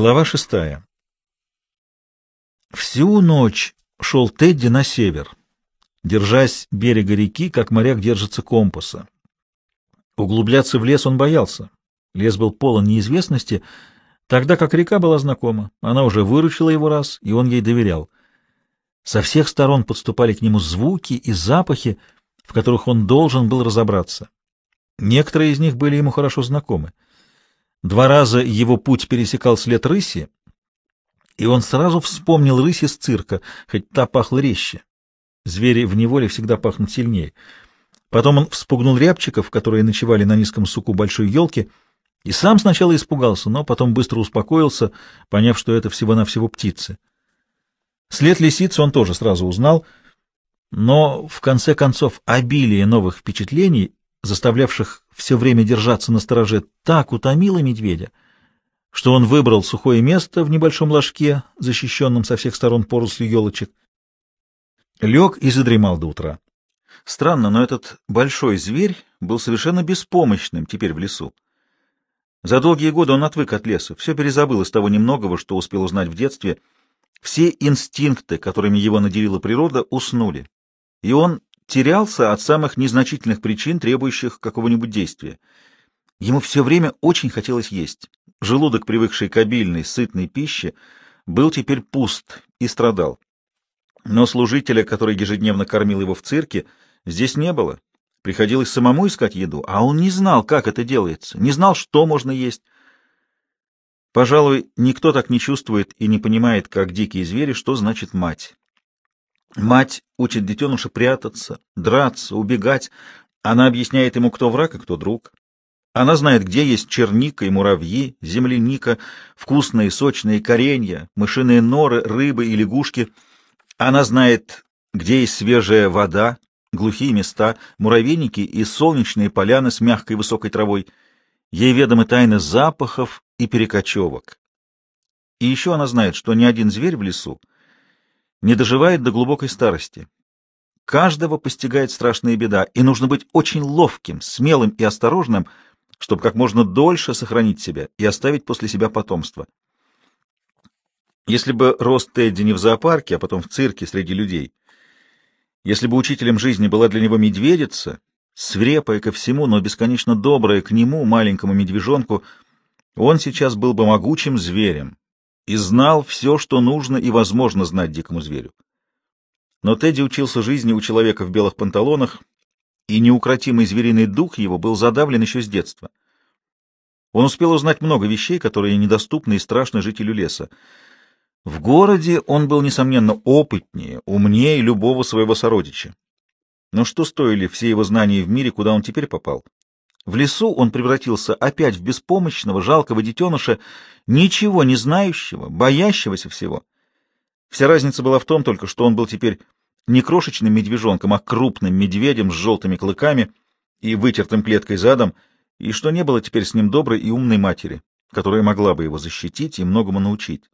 Глава шестая. Всю ночь шел Тедди на север, держась берега реки, как моряк держится компаса. Углубляться в лес он боялся. Лес был полон неизвестности, тогда как река была знакома. Она уже выручила его раз, и он ей доверял. Со всех сторон подступали к нему звуки и запахи, в которых он должен был разобраться. Некоторые из них были ему хорошо знакомы. Два раза его путь пересекал след рыси, и он сразу вспомнил рысь из цирка, хоть та пахла резче. Звери в неволе всегда пахнут сильнее. Потом он вспугнул рябчиков, которые ночевали на низком суку большой елки, и сам сначала испугался, но потом быстро успокоился, поняв, что это всего-навсего птицы. След лисицы он тоже сразу узнал, но, в конце концов, обилие новых впечатлений, заставлявших все время держаться на стороже, так утомило медведя, что он выбрал сухое место в небольшом ложке, защищенном со всех сторон порослью елочек, лег и задремал до утра. Странно, но этот большой зверь был совершенно беспомощным теперь в лесу. За долгие годы он отвык от леса, все перезабыл из того немногого, что успел узнать в детстве. Все инстинкты, которыми его наделила природа, уснули. И он терялся от самых незначительных причин, требующих какого-нибудь действия. Ему все время очень хотелось есть. Желудок, привыкший к обильной, сытной пище, был теперь пуст и страдал. Но служителя, который ежедневно кормил его в цирке, здесь не было. Приходилось самому искать еду, а он не знал, как это делается, не знал, что можно есть. Пожалуй, никто так не чувствует и не понимает, как дикие звери, что значит мать. Мать учит детеныша прятаться, драться, убегать. Она объясняет ему, кто враг и кто друг. Она знает, где есть черника и муравьи, земляника, вкусные сочные коренья, мышиные норы, рыбы и лягушки. Она знает, где есть свежая вода, глухие места, муравейники и солнечные поляны с мягкой высокой травой. Ей ведомы тайны запахов и перекочевок. И еще она знает, что ни один зверь в лесу не доживает до глубокой старости. Каждого постигает страшная беда, и нужно быть очень ловким, смелым и осторожным, чтобы как можно дольше сохранить себя и оставить после себя потомство. Если бы рос Тедди не в зоопарке, а потом в цирке среди людей, если бы учителем жизни была для него медведица, свирепая ко всему, но бесконечно добрая к нему, маленькому медвежонку, он сейчас был бы могучим зверем, и знал все, что нужно и возможно знать дикому зверю. Но Тедди учился жизни у человека в белых панталонах, и неукротимый звериный дух его был задавлен еще с детства. Он успел узнать много вещей, которые недоступны и страшны жителю леса. В городе он был, несомненно, опытнее, умнее любого своего сородича. Но что стоили все его знания в мире, куда он теперь попал? В лесу он превратился опять в беспомощного, жалкого детеныша, ничего не знающего, боящегося всего. Вся разница была в том только, что он был теперь не крошечным медвежонком, а крупным медведем с желтыми клыками и вытертым клеткой задом, и что не было теперь с ним доброй и умной матери, которая могла бы его защитить и многому научить.